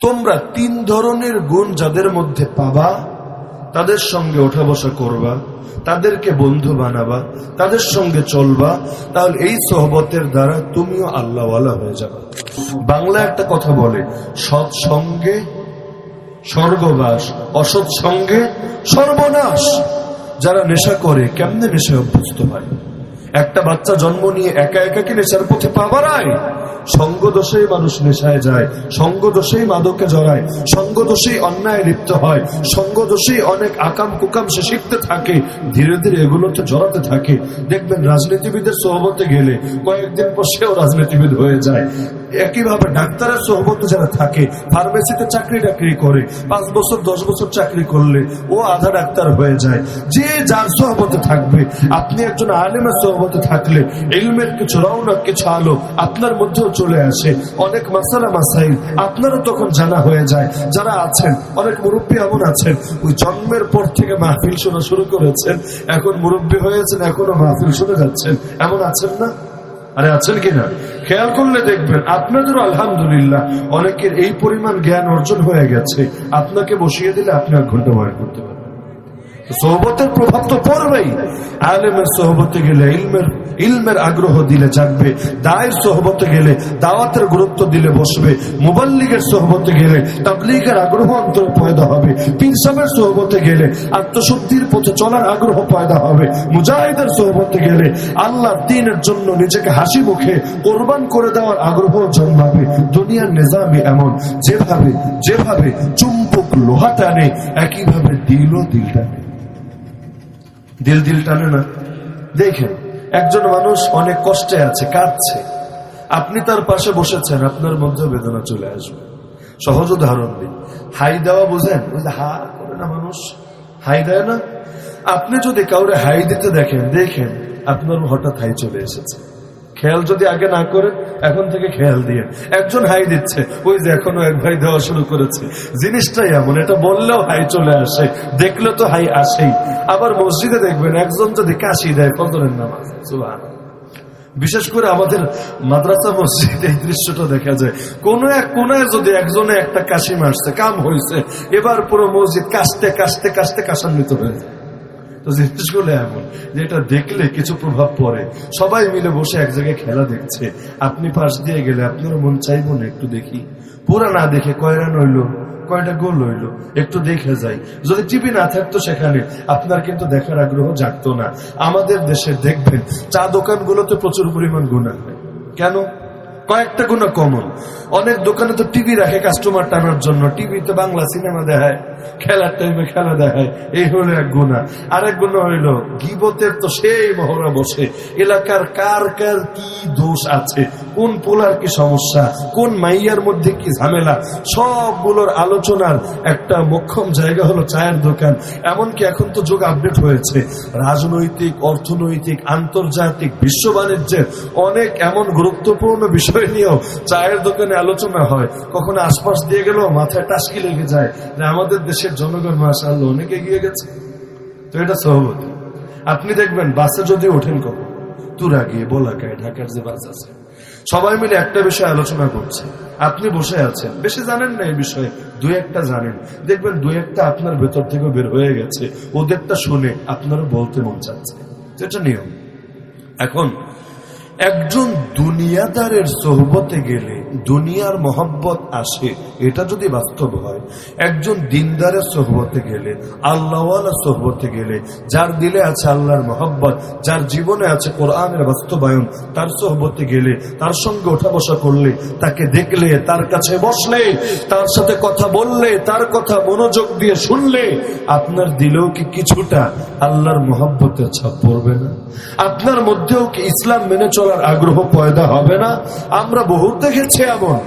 তোমরা তিন ধরনের গুণ যাদের মধ্যে পাবা, তাদের সঙ্গে ওঠা বসা করবা, তাদেরকে বন্ধু বানাবা, তাদের সঙ্গে চলবা, তাহলে এই সহবতের দ্বারা তুমিও আল্লাহওয়ালা হয়ে যাবা। বাংলা একটা কথা বলে, সৎ সঙ্গে স্বর্গবাস, অসৎ সঙ্গে সর্বনাশ। যারা নেশা করে, কেমনে নেশায় অভ্যস্ত হয়? একটা বাচ্চা জন্ম নিয়ে একা একা কি নেশার পথে পা বাড়ায়? সঙ্গ দোষেই মানুষ নেশায় যায়, সঙ্গ দোষেই মাদকে জড়ায়, সঙ্গ দোষেই অন্যায় লিপ্ত হয়, সঙ্গ দোষেই অনেক আকাম কুকাম সে শিখতে থাকে, ধীরে ধীরে এগুলোতে জড়াতে থাকে। দেখবেন রাজনীতিবিদের সোহবতে গেলে কয়েকদিন পর সেও রাজনীতিবিদ হয়ে যায়। একইভাবে ডাক্তারের সোহবতে যারা থাকে ফার্মেসিতে চাকরি টাকরি করে, পাঁচ বছর, দশ বছর চাকরি করলে ও আধা ডাক্তার হয়ে যায়। যে যার সোহবতে থাকবে, আপনি একজন আলেমের সোহবতে থাকলে, ইলমের কিছু রওনক, কিছু আলো আপনার মধ্যেও চলে আসে। অনেক মাসালা মাসাইল আপনারও তখন জানা হয়ে যায়। যারা আছেন, অনেক মুরব্বী এমন আছেন, ওই জন্মের পর থেকে মাহফিল শোনা শুরু করেছেন। এখন মুরব্বী হয়েছেন, এখনও মাহফিল শুনে যাচ্ছেন। এমন আছেন না? আরে আছেন কিনা? খেয়াল করলে দেখবেন, আপনাদেরও আলহামদুলিল্লাহ অনেকের এই পরিমাণ জ্ঞান অর্জন হয়ে গেছে। আপনাকে বসিয়ে দিলে আপনি এক ঘণ্টা বয়ান করতে পারবেন। সোহবতের প্রভাব তো পড়বেই। আলেমের সোহবতে গেলে ইলমের ইলমের আগ্রহ দিলে জাগবে, দায়ের সোহবতে গেলে দাওয়াতের গুরুত্ব দিলে বসবে, মুবাল্লিগের সোহবতে গেলে তাবলিগের আগ্রহ অন্তর পয়দা হবে পিরসামের সোহবতে গেলে আত্মশুদ্ধির পথে চলার আগ্রহ পয়দা হবে, মুজাহিদের সোহবতে গেলে আল্লাহ দিনের জন্য নিজেকে হাসি মুখে কোরবান করে দেওয়ার আগ্রহ জন্মাবে। দুনিয়ার নিজামে এমন, যেভাবে যেভাবে চুম্বক লোহা টানে, একইভাবে দিলও দিল টানে। দিল দিল টানে না। দেখেন, একজন মানুষ অনেক কষ্টে আছে, কাঁদছে। আপনি তার পাশে বসেছেন, আপনার মধ্যে বেদনা চলে আসবে। সহজ উদাহরণ দিন হাই দেওয়া বোঝেন? হা করে না মানুষ? হাই দেয় না? আপনি যদি কাউরে হাই দিতে দেখেন দেখেন আপনার হঠাৎ হাই চলে এসেছে। খেয়াল যদি আগে না করে, এখন থেকে খেয়াল দিয়ে। একজন হাই দিচ্ছে, ওই যে এখনও এক ভাই দেওয়া শুরু করেছে। জিনিসটাই এমন, এটা বললেও হাই চলে আসে, দেখলে তো হাই আসেই। আবার মসজিদে দেখবেন, একজন যদি কাশি দেয়, ফজরের নামাজ। বিশেষ করে আমাদের মাদ্রাসা মসজিদে এই দৃশ্যটা দেখা যায়। কোন এক কোনায় যদি একজনে একটা কাশি মারছে, কাম হয়েছে এবার পুরো মসজিদ কাশতে কাশতে কাশতে কাশান্বিত হয়ে তো জিনিসগুলো এমন যে এটা দেখলে কিছু প্রভাব পড়ে। সবাই মিলে বসে এক জায়গায় খেলা দেখছে। আপনি পাশ দিয়ে গেলে আপনারও মন চাইব না একটু দেখি। পুরা না দেখে কয় রান হইল কয়টা গোল হইল, একটু দেখে যাই। যদি টিভি না থাকতো সেখানে, আপনার কিন্তু দেখার আগ্রহ জাগতো না। আমাদের দেশে দেখবেন, চা দোকানগুলোতে প্রচুর পরিমাণ গুণা হয় কেন? কয়েকটা গুণা কমন। অনেক দোকানে তো টিভি রাখে কাস্টমার টানার জন্য। টিভিতে বাংলা সিনেমা দেখায়। খেলার টাইমে খেলা দেখায়। এই হলো এক গুণা আরেক গুণা হইল, গিবতের তো সেই মহড়া বসে। এলাকার কার কার কি দোষ আছে? কোন পোলার কি সমস্যা? কোন মাইয়ার মধ্যে কি ঝামেলা? সবগুলোর আলোচনার একটা মক্ষম জায়গা হলো চায়ের দোকান। এমনকি এখন তো যুগ আপডেট হয়েছে। রাজনৈতিক, অর্থনৈতিক, আন্তর্জাতিক, বিশ্ব বাণিজ্যের অনেক এমন গুরুত্বপূর্ণ বিষয় নিয়েও চায়ের দোকানে আলোচনা হয়। কখনো আশপাশ দিয়ে গেলেও মাথায় টাস্কি লেগে যায় যে আমাদের দেশের জনগণ মাসা আল্লাহ অনেক এগিয়ে গেছে। তো এটা সহবত আপনি দেখবেন, বাসে যদি ওঠেন কখন? তুরা গিয়ে, বোলাকায়, ঢাকার যে বাস আছে। সবাই মিলে একটা বিষয় আলোচনা করছে। আপনি বসে আছেন। বেশি জানেন না এই বিষয়ে, দুই একটা জানেন। দেখবেন, দুই একটা আপনার ভেতর থেকে বের হয়ে গেছে। ওদেরটা শুনে আপনারও বলতে মন চাচ্ছে। এটা নিয়ম। এখন একজন দুনিয়াদারের সোহবতে গেলে দুনিয়ার মহব্বত আসে, এটা যদি বাস্তব হয়। একজন দিনদারের সোহবতে গেলে, আল্লাহওয়ালার সোহবতে গেলে, যার দিলে আছে আল্লাহর মহব্বত, যার জীবনে আছে কোরআনের বাস্তবায়ন, তার সোহবতে গেলে, তার সঙ্গে ওঠা বসা করলে, তাকে দেখলে, তার কাছে বসলে, তার সাথে কথা বললে, তার কথা মনোযোগ দিয়ে শুনলে, আপনার দিলেও কি কিছুটা আল্লাহর মহব্বতের ছাপ পড়বে না? আপনার মধ্যেও কি ইসলাম মেনে চলার আগ্রহ পয়দা হবে না। আমরা বহু দেখেছি এমন।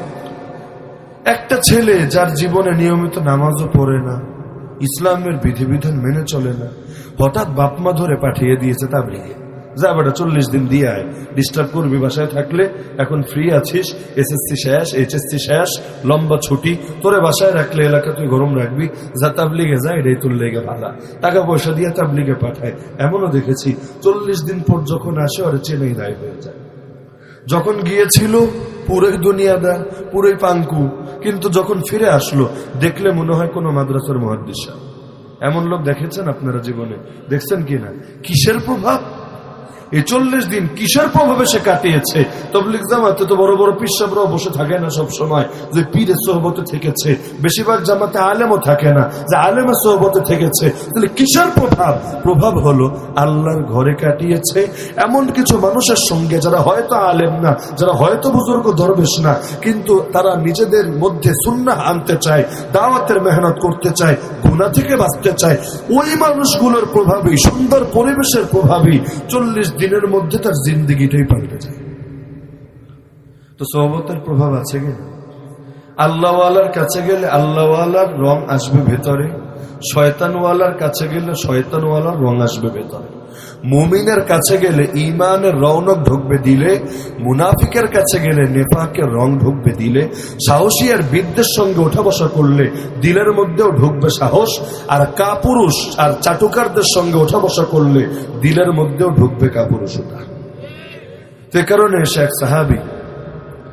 একটা ছেলে যার জীবনে নিয়মিত নামাজও পড়ে না, ইসলামের বিধিবিধান মেনে চলে না, হঠাৎ বাপমা ধরে পাঠিয়ে দিয়েছে তাবলিগে। যা বেটা চল্লিশ দিন দিয়ে আয়। ডিস্টার্ব করবি বাসায় থাকলে, এখন ফ্রি আছিস এসএসসি শেষ এইচএসসি শেষ, লম্বা ছুটি। তোরে বাসায় রাখলে এলাকা তুই গরম রাখবি। যা তাবলিগে যা, এটাই তোর লেগে ভালা টাকা পয়সা দিয়ে তাবলিগে পাঠায়। এমনও দেখেছি, চল্লিশ দিন পর যখন আসে, ওর চেনেই দায় হয়ে যায়। যখন গিয়েছিল, পুরোই দুনিয়াদার, পুরোই পাঙ্কু কিন্তু যখন ফিরে আসলো, দেখলে মনে হয় কোনো মাদ্রাসার মহাদিসা এমন লোক দেখেছেন আপনারা জীবনে? দেখছেন কি না? কিসের প্রভাব? এই চল্লিশ দিন কিসের প্রভাবে সে কাটিয়েছে? তবলিক জামাতে তো বড় বড় পিসাবরাও বসে থাকে না সব সময় যে পীরের সোহবতে থেকেছে, বেশিরভাগ জামাতে আলেমও থাকে না। যে আলেমের সোহবতে থেকেছে, তাহলে কিসের প্রভাব? প্রভাব হলো আল্লাহর ঘরে কাটিয়েছে। এমন কিছু মানুষের সঙ্গে যারা হয়তো আলেম না, যারা হয়তো বুজুর্গ দরবেশ না, কিন্তু তারা নিজেদের মধ্যে সুন্নাহ আনতে চায়, দাওয়াতের মেহনত করতে চায় গুণা থেকে বাঁচতে চায়। ওই মানুষগুলোর প্রভাবেই, সুন্দর পরিবেশের প্রভাবেই চল্লিশ দিনের মধ্যে তার জিন্দিগিটাই পাল্টে যায়। তো সহবতের প্রভাব আছে কি আল্লাহওয়ালার কাছে গেলে আল্লাহওয়ালার রং আসবে ভেতরে, শয়তানওয়ালার কাছে গেলে শয়তানওয়ালার রং আসবে ভেতরে। মুমিনের কাছে গেলে ইমানের রৌনক ঢুকবে দিলে, মুনাফিকের কাছে গেলে নেপাকের রং ঢুকবে দিলে, সাহসী আর বিদ্যের সঙ্গে ওঠা বসা করলে দিলের মধ্যেও ঢুকবে সাহস, আর কাপুরুষ আর চাটুকারদের সঙ্গে ওঠা বসা করলে দিলের মধ্যেও ঢুকবে কাপুরুষতা। সে কারণে শেখ সাহাবি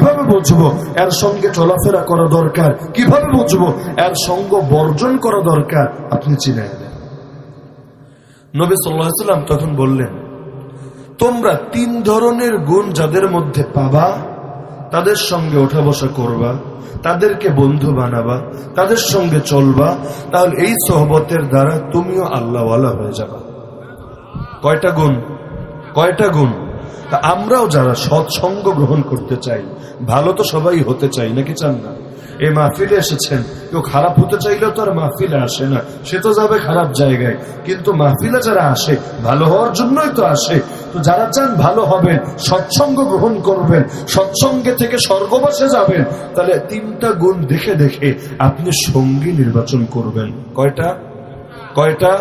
কীভাবে বুঝব? এর সঙ্গে চলাফেরা করা দরকার। কীভাবে বুঝব? এর সঙ্গ বর্জন করা দরকার। আপনি চিনে নেন নবী সাল্লাম তখন বললেন, তোমরা তিন ধরনের গুণ যাদের মধ্যে পাবা, তাদের সঙ্গে ওঠা বসা করবা, তাদেরকে বন্ধু বানাবা, তাদের সঙ্গে চলবা, তাহলে এই সহবতের দ্বারা তুমিও আল্লাহওয়ালা হয়ে যাবা। কয়টা গুণ? কয়টা গুণ? তা আমরাও যারা সৎসঙ্গ গ্রহণ করতে চাই, ভালো তো সবাই হতে চাই, নাকি চান না? এই মাহফিলে এসেছেন, কেউ খারাপ হতে চাইলেও তো আর মাহফিলে আসে না, সে তো যাবে খারাপ জায়গায়। কিন্তু মাহফিলে যারা আসে, ভালো হওয়ার জন্যই তো আসে। তো যারা চান ভালো হবেন, সৎসঙ্গ গ্রহণ করবেন, সৎসঙ্গে থেকে স্বর্গবাসে যাবেন, তাহলে তিনটা গুণ দেখে দেখে আপনি সঙ্গী নির্বাচন করবেন। কয়টা? কয়টা?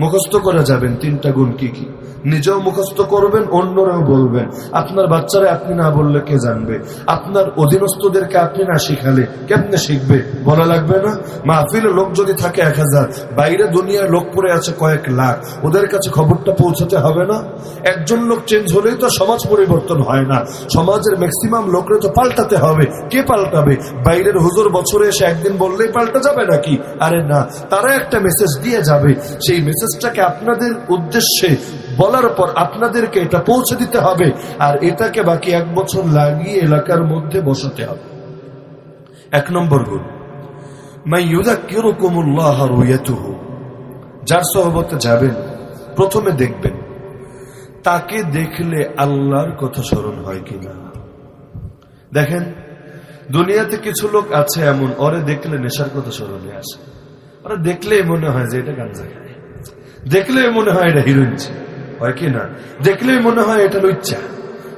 মুখস্থ করে যাবেন তিনটা গুণ কি কি? নিজেও মুখস্থ করবেন, অন্যরাও বলবেন। আপনার বাচ্চারা আপনি না বললে কে জানবে? আপনার অধীনস্থদেরকে আপনি না শিখালে কেমনে শিখবে? বলা লাগবে না? মাহফিলে লোক যদি থাকে এক হাজার, বাইরে দুনিয়ার লোক পড়ে আছে কয়েক লাখ, ওদের কাছে খবরটা পৌঁছাতে হবে না? একজন লোক চেঞ্জ হলেই তো সমাজ পরিবর্তন হয় না। সমাজের ম্যাক্সিমাম লোকরে তো পাল্টাতে হবে। কে পাল্টাবে? বাইরের হুজুর বছরে এসে একদিন বললেই পাল্টা যাবে নাকি? আরে না, তারা একটা মেসেজ দিয়ে যাবে। সেই মেসেজটাকে আপনাদের উদ্দেশ্যে বলার পর আপনাদেরকে এটা পৌঁছে দিতে হবে, আর এটাকে বাকি এক বছর লাগিয়ে এলাকার মধ্যে বসাতে হবে। এক নম্বর গুণ। যার সহবতে যাবেন, প্রথমে দেখবেন, তাকে দেখলে আল্লাহর কথা স্মরণ হয় কিনা। দেখেন, দুনিয়াতে কিছু লোক আছে এমন, ওরে দেখলে নেশার কথা স্মরণে আসে। ওরা দেখলেই মনে হয় যে এটা খায়। দেখলেই মনে হয় এটা হিরোইন হয় কি না? দেখলেই মনে হয় এটা লুচ্চা।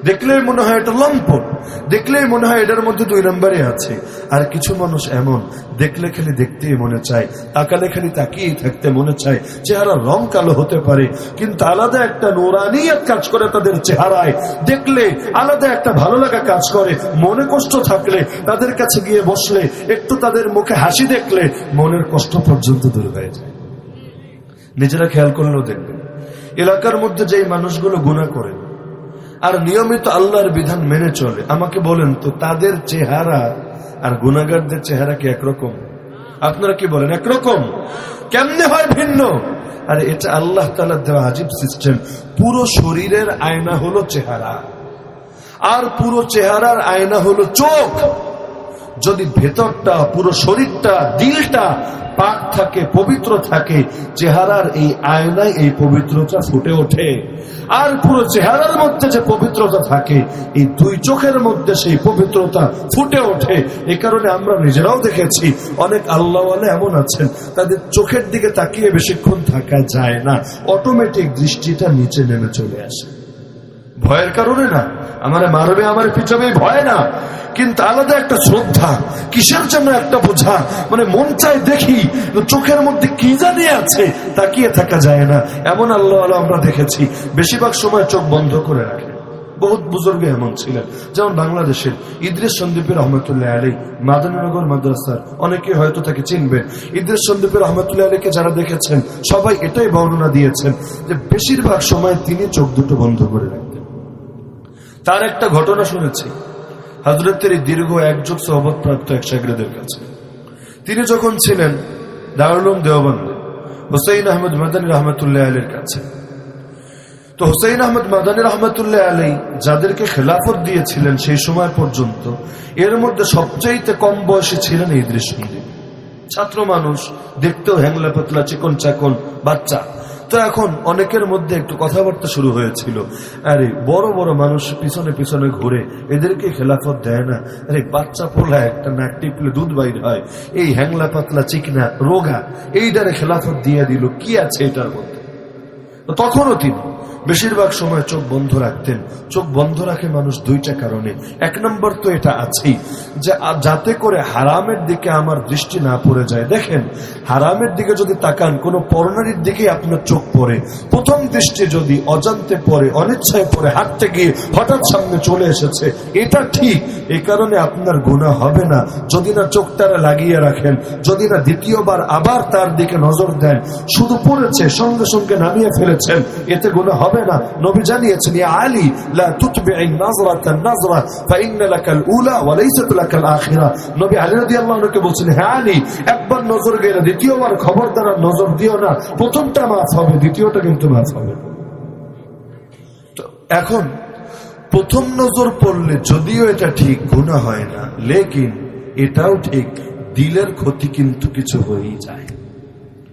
দেখলেই মনে হয় এটা লম্পট। দেখলেই মনে হয় এটার মধ্যে দুই নম্বরে আছে। আর কিছু মানুষ এমন, দেখলে খালি দেখতেই মনে চায়, তাকালে খালি তাকিয়ে থাকতে মনে চায় চেহারা রং কালো হতে পারে, কিন্তু আলাদা একটা নোরানিয়াত কাজ করে তাদের চেহারায়। দেখলে আলাদা একটা ভালো লাগা কাজ করে, মনে কষ্ট থাকলে তাদের কাছে গিয়ে বসলে, একটু তাদের মুখে হাসি দেখলে মনের কষ্ট পর্যন্ত দূর হয়ে যায়। নিজেরা খেয়াল করলেও দেখবেন এলাকার মধ্যে যেই মানুষগুলো গুণা করে, আর নিয়মিত আল্লাহর বিধান মেনে চলে, আমাকে বলেন তো তাদের চেহারা আর গুণাগারদের চেহারা কি একরকম? আপনারা কি বলেন, একরকম? কেমনে হয় ভিন্ন? আর এটা আল্লাহ তালা দেওয়া আজীব সিস্টেম। পুরো শরীরের আয়না হলো চেহারা, আর পুরো চেহারার আয়না হলো চোখ। যদি ভেতরটা, পুরো শরীরটা, দিলটা পাক থাকে, পবিত্র থাকে, চেহারার এই আয়নায় এই পবিত্রতা ফুটে ওঠে। আর পুরো চেহারার মধ্যে যে পবিত্রতা থাকে, এই দুই চোখের মধ্যে সেই পবিত্রতা ফুটে ওঠে। এই কারণে আমরা নিজেরাও দেখেছি, অনেক আল্লাহ এমন আছেন, তাদের চোখের দিকে তাকিয়ে বেশিক্ষণ থাকা যায় না। অটোমেটিক দৃষ্টিটা নিচে নেমে চলে আসে। ভয়ের কারণে না আমারে মারবে, আমার পিছনে ভয় না। কিন্তু আলাদা একটা শ্রদ্ধা, কিসের জন্য একটা বোঝা? মানে মন চাই দেখি, চোখের মধ্যে কি জানি আছে, তাকিয়ে থাকা যায় না। এমন আল্লাহ আল্লাহ আমরা দেখেছি। বেশিরভাগ সময় চোখ বন্ধ করে রাখে। বহুত বুজুর্গ এমন ছিলেন। যেমন বাংলাদেশের ইদ্রিস সন্দীপের রহমতুল্লাহ আলী, মাদানীনগর মাদ্রাসার অনেকে হয়তো তাকে চিনবে। ইদ্রিস সন্দীপের রহমতুল্লাহ আলীকে যারা দেখেছেন, সবাই এটাই বর্ণনা দিয়েছেন যে বেশিরভাগ সময় তিনি চোখ দুটো বন্ধ করে রাখতেন তার একটা ঘটনা শুনেছি। হজরতের এই দীর্ঘ একযুগ সহবত প্রাপ্ত এক সাগরেদের কাছে। তিনি যখন ছিলেন দারুলুম দেওবন্দে, হুসাইন আহমদ মাদানী রহমতুল্লাহ আলীর কাছে। তো হুসাইন আহমদ মাদানী রহমতুল্লাহ আলী যাদেরকে খেলাফত দিয়েছিলেন সেই সময় পর্যন্ত, এর মধ্যে সবচাইতে কম বয়সী ছিলেন এই দৃশ্যন্দীপ ছাত্র মানুষ, দেখতেও হ্যাংলা পাতলা চিকন চাকন বাচ্চা। তো এখন অনেকের মধ্যে একটু কথাবার্তা শুরু হয়েছিল। আরে, বড় বড় মানুষ পিছনে পিছনে ঘুরে, এদেরকে খেলাফত দেয় না। আরে, বাচ্চা পোলা একটা নাক টিপলে দুধ বাইর হয়। এই হ্যাংলা পাতলা চিকনা রোগা এই দ্বারে খেলাফত দিয়ে দিল। কি আছে এটার মধ্যে? তখনও তিনি বেশিরভাগ সময় চোখ বন্ধ রাখতেন। চোখ বন্ধ রাখে মানুষ দুইটা কারণে। এক নম্বর তো এটা আছেই যে যাতে করে হারামের দিকে আমার দৃষ্টি না পড়ে যায়। দেখেন, হারামের দিকে যদি তাকান, কোনো পরনারীর দিকে আপনার চোখ পড়ে। প্রথম দৃষ্টি যদি অজান্তে পড়ে, অনিচ্ছায় পড়ে, হাঁটতে গিয়ে হঠাৎ সামনে চলে এসেছে, এটা ঠিক। এই কারণে আপনার গুণা হবে না। যদি না চোখটারা লাগিয়ে রাখেন, যদি না দ্বিতীয়বার আবার তার দিকে নজর দেন, শুধু পড়েছে, সঙ্গে সঙ্গে নামিয়ে ফেলেছেন, এতে গুণা হবে হবে না। নবী জানিয়েছেন এখন, প্রথম নজর পড়লে যদিও এটা ঠিক গুণা হয় না, লেকিন এটাও ঠিক, দিলের ক্ষতি কিন্তু কিছু হয়েই যায়।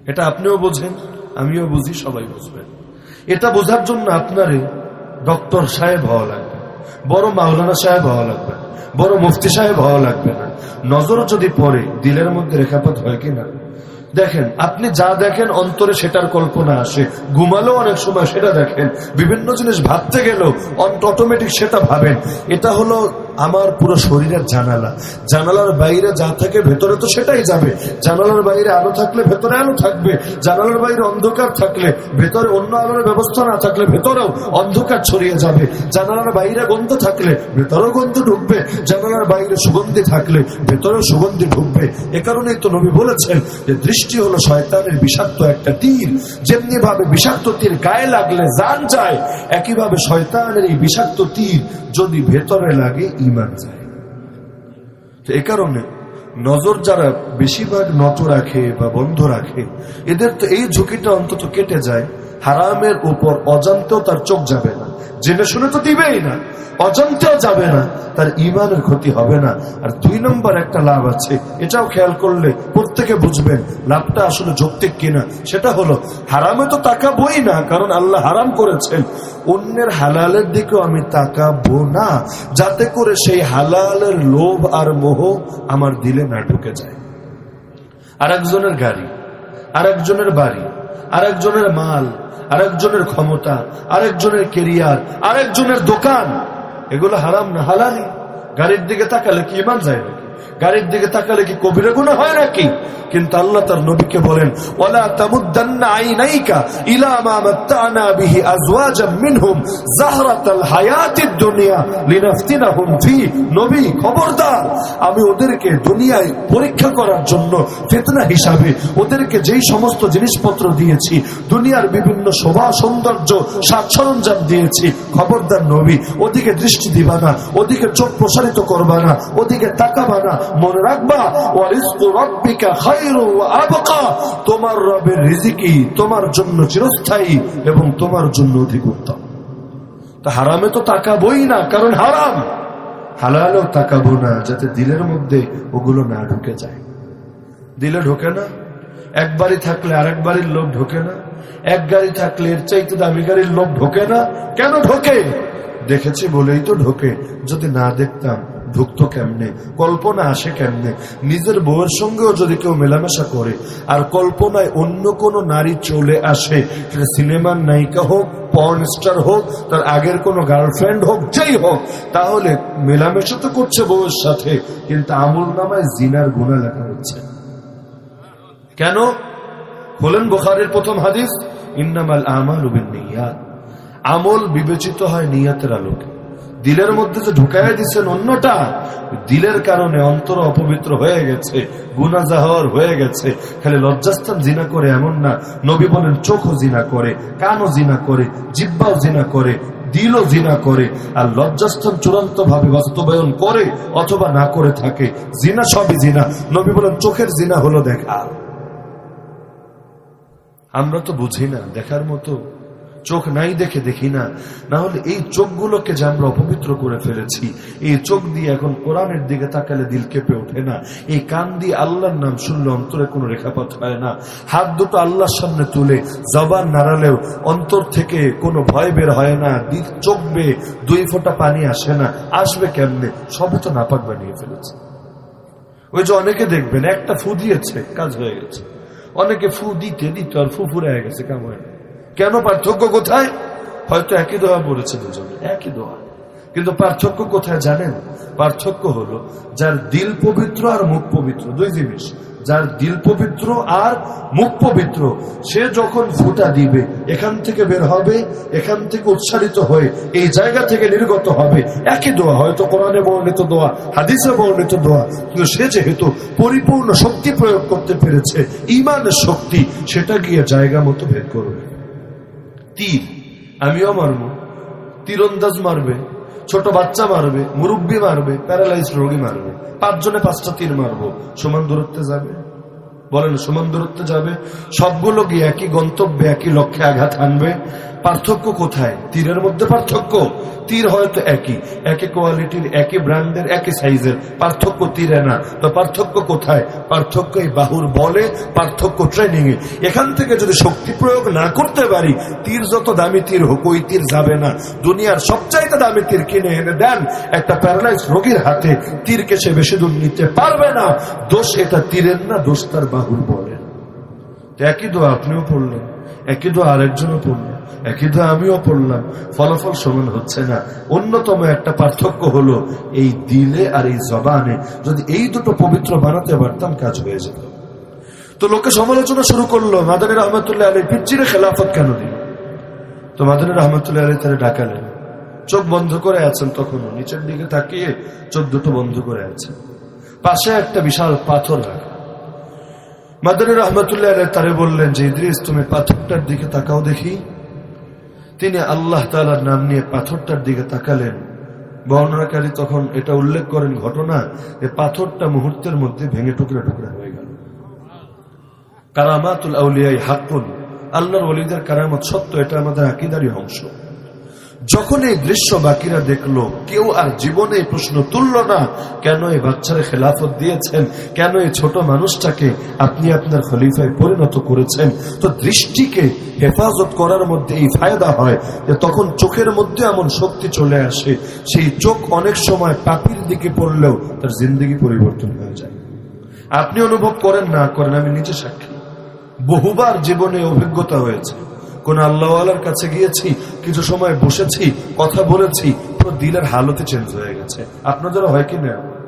এটা আপনিও বোঝেন, আমিও বুঝি, সবাই বুঝবেন। এটা বোঝার জন্য আপনারে ডক্টর সাহেব হওয়া লাগবে, বড় মাওলানা সাহেব হওয়া লাগবে, বড় মুফতি সাহেব হওয়া লাগবে না। নজর যদি পড়ে, দিলের মধ্যে রেখাপাত হয় কিনা দেখেন, আপনি যা দেখেন, অন্তরে সেটার কল্পনা আসে। ঘুমালেও অনেক সময় সেটা দেখেন। বিভিন্ন জিনিস ভাবতে গেলেও অটোমেটিক সেটা ভাবেন। এটা হলো আমার পুরো শরীরের জানালা। জানালার বাইরে যা থাকে ভেতরে তো সেটাই যাবে। জানালার বাইরে আলো থাকলে ভেতরে আলো থাকবে। জানালার বাইরে অন্ধকার থাকলে ভেতরে অন্য আলোর ব্যবস্থা না থাকলে ভেতরেও অন্ধকার ছড়িয়ে যাবে। জানালার বাইরে গন্ধ থাকলে ভেতরেও গন্ধ ঢুকবে। জানালার বাইরে সুগন্ধি থাকলে ভেতরেও সুগন্ধি ঢুকবে। এ কারণেই তো নবী বলেছেন যে দৃষ্টি হলো শয়তানের বিষাক্ত একটা তীর। যেমনি ভাবে বিষাক্ত তীর গায়ে লাগলে জান যায়, একইভাবে শয়তানের এই বিষাক্ত তীর যদি ভেতরে লাগে ইমান যায় তো এ কারণে নজর যারা বেশিরভাগ নত রাখে বা বন্ধ রাখে, এদের তো এই ঝুঁকিটা অন্তত কেটে যায়। হারামের উপর অজান্তেও তার চোখ যাবে না। জেনে শুনে তো দিবেই না। অজান্তেও যাবে না। তার ইমানের ক্ষতি হবে না। আর দুই নম্বর একটা লাভ আছে। এটাও খেয়াল করলে প্রত্যেকে বুঝবেন, লাভটা আসলে যৌক্তিক কিনা। সেটা হলো, হারামে তো তাকা তাকাবই না, কারণ আল্লাহ হারাম করেছেন। অন্যের হালালের দিকেও আমি তাকাবো না, যাতে করে সেই হালালের লোভ আর মোহ আমার দিলে না ঢুকে যায়। আরেকজনের গাড়ি, আরেকজনের বাড়ি, আরেকজনের মাল আরেকজনের ক্ষমতা, আরেকজনের কেরিয়ার আরেকজনের দোকান, এগুলো হারাম না হালালি গাড়ির দিকে তাকালে কি ইমান যায়? গাড়ির দিকে তাকালে কি কবিরা গুণা হয় নাকি? কিন্তু আল্লাহ তার নবীকে বলেন ওলা তামুদ্দান্না ওদেরকে যেই সমস্ত জিনিসপত্র দিয়েছি, দুনিয়ার বিভিন্ন শোভা সৌন্দর্য সাজ সরঞ্জাম দিয়েছি, খবরদার নবী, ওদিকে দৃষ্টি দিবা না ওদিকে চোখ প্রসারিত করবা না ওদিকে তাকাবা না মনে রাখবা তোমার রবের রিজিকি তোমার জন্য চিরস্থায়ী এবং তোমার জন্য অধিক উত্তম। তা হারামে তো তাকাবই না, কারণ হারাম। হালালেও তাকাবো না, যাতে দিলের মধ্যে ওগুলো না ঢুকে যায়। দিলে ঢোকে না একবারই থাকলে আরেক বাড়ির লোক ঢোকে না, এক গাড়ি থাকলে এর চাইতে দামি গাড়ির লোক ঢোকে না, কেন ঢোকে? দেখেছি বলেই তো ঢোকে, যদি না দেখতাম ঢুকতো কেমনে? কল্পনা আসে কেমনে? নিজের বউয়ের সঙ্গেও যদি কেউ মেলামেশা করে, আর কল্পনায় অন্য কোনো নারী চলে আসে, সেটা সিনেমার নায়িকা হোক পর্ন স্টার হোক, তার আগের কোনো গার্লফ্রেন্ড হোক, যেই হোক, তাহলে মেলামেশা তো করছে বউয়ের সাথে, কিন্তু আমল নামায় জিনার গুণা লেখা হচ্ছে। কেন? হলেন বোখারের প্রথম হাদিস, ইন্নামাল আমাল নিয়াত। আমল বিবেচিত হয় নিয়াতের আলোকে। দিলের মধ্যে যে ঢুকাই দিচ্ছেন অন্যটা, দিলের কারণে অন্তর অপবিত্র হয়ে গেছে গুনাজাহর হয়ে গেছে। খালি লজ্জাস্থান জিনা করে এমন না। নবী বলেন, চোখও জিনা করে, কানও জিনা করে জিব্বাও জিনা করে, দিলও জিনা করে। আর লজ্জাস্থান চূড়ান্ত ভাবে বাস্তবায়ন করে অথবা না করে থাকে। জিনা সবই জিনা। নবী বলেন, চোখের জিনা হলো দেখা। আমরা তো বুঝি না, দেখার মতো চোখ নাই দেখে দেখি না। না হলে এই চোখগুলোকে যে আমরা অপবিত্র করে ফেলেছি, এই চোখ দিয়ে এখন কোরআনের দিকে তাকালে দিল কেঁপে ওঠে না। এই কান দিয়ে আল্লাহর নাম শুনলে অন্তরে কোনো রেখাপাত হয় না। হাত দুটো আল্লাহর সামনে তুলে, জবান নাড়ালেও অন্তর থেকে কোনো ভয় বের হয় না। চোখ বেয়ে দুই ফোঁটা পানি আসে না। আসবে কেমনে? সবই তো নাপাক বানিয়ে ফেলেছে। ওই যে অনেকে দেখবেন, একটা ফু দিয়েছে, কাজ হয়ে গেছে। অনেকে ফু দিতে দিতে আর ফু ফুরে গেছে, কাম হয় কেন পার্থক্য কোথায়? হয়তো একই দোয়া পড়েছে দুজনে, একই দোয়া। কিন্তু পার্থক্য কোথায় জানেন? পার্থক্য হলো, যার দিল পবিত্র আর মুখ পবিত্র, দুই জিনিস। যার দিল পবিত্র আর মুখ পবিত্র, সে যখন ফুটা দিবে, এখান থেকে বের হবে, এখান থেকে উচ্চারিত হয়ে, এই জায়গা থেকে নির্গত হবে। একই দোয়া, হয়তো কোরআনে বর্ণিত দোয়া, হাদিসে বর্ণিত দোয়া, কিন্তু সে যেহেতু পরিপূর্ণ শক্তি প্রয়োগ করতে পেরেছে ইমানের শক্তি, সেটা গিয়ে জায়গা মতো ভেদ করবে। তীর। আমিও মারবো। তীরন্দাজ মারবে। ছোট বাচ্চা মারবে, মুরব্বী মারবে প্যারালাইজ রোগী মারবে। পাঁচজনে পাঁচটা তীর মারবো। সমান দূরত্বে যাবে। বলেন, সমান দূরত্বে যাবে। সবগুলো গিয়ে একই গন্তব্যে, একই লক্ষ্যে আঘাত আনবে পার্থক্য কোথায়? তীরের মধ্যে পার্থক্য। তীর হয়তো একই একই কোয়ালিটির, একই ব্র্যান্ডের, একই সাইজের, পার্থক্য তীরে না। তো পার্থক্য কোথায়? পার্থক্য এই বাহুর বলে, পার্থক্য ট্রেনিং এ এখান থেকে যদি শক্তি প্রয়োগ না করতে পারি, তীর যত দামি তীর হোক, ওই তীর যাবে না। দুনিয়ার সবচাইতে দামি তীর কিনে এনে দেন, একটা প্যারালাইজ রোগীর হাতে। তীরকে সে বেশি দূর নিতে পারবে না। দোষ এটা তীরের না, দোষ তার বাহুর বলে। একই দোয়া আপনিও পড়লেন, একই দোয়া আরেকজনও পড়লেন, একই দোয়া আমিও পড়লাম। ফলাফল সমান হচ্ছে না। অন্যতম একটা পার্থক্য হলো এই দিলে আর এই জবানে যদি এই দুটো পবিত্র বানাতে পারতাম, কাজ হয়ে যেত। তো লোকে সমালোচনা শুরু করল, মাদানী রহমতুল্লাহ আলী পিচ্ছিরে খেলাফত কেন দিল? তো মাদানী রহমতুল্লাহ আলী তারা ডাকালেন। চোখ বন্ধ করে আছেন তখনও, নিচের দিকে তাকিয়ে চোখ দুটো বন্ধ করে আছেন। পাশে একটা বিশাল পাথর রাখা। মাদানী রহমতুল্লাহ তারে বললেন, যে ইদ্রিস, তুমি পাথরটার দিকে তাকাও দেখি। তিনি আল্লাহ তালার নাম নিয়ে পাথরটার দিকে তাকালেন। বর্ণনাকারী তখন এটা উল্লেখ করেন ঘটনা যে পাথরটা মুহূর্তের মধ্যে ভেঙে টুকরা টুকরা হয়ে গেল। কারামাতুল আউলিয়াই হাকুন আল্লাহর অলিদের কারামত সত্য, এটা আমাদের আকিদারই অংশ। যখন এই দৃশ্য বাকিরা দেখল, কেউ আর জীবনে প্রশ্ন তুলল না, কেন এই বাচ্চারা খেলাফত দিয়েছেন? কেন এই ছোট মানুষটাকে আপনি আপনার খলিফায় পরিণত করেছেন? তো দৃষ্টিকে হেফাজত করার মধ্যে এই ফায়দা হয় যে তখন চোখের মধ্যে এমন শক্তি চলে আসে, সেই চোখ অনেক সময় পাপির দিকে পড়লেও তার জিন্দগি পরিবর্তন হয়ে যায়। আপনি অনুভব করেন না, করেন, আমি নিজে সাক্ষী। বহুবার জীবনে অভিজ্ঞতা হয়েছে। কোন আল্লাহওয়ালার কাছে গিয়েছি, কিছু সময় বসেছি, কথা বলেছি, পুরো দিলের হালতে চেঞ্জ হয়ে গেছে। আপনাদেরও হয় কি না?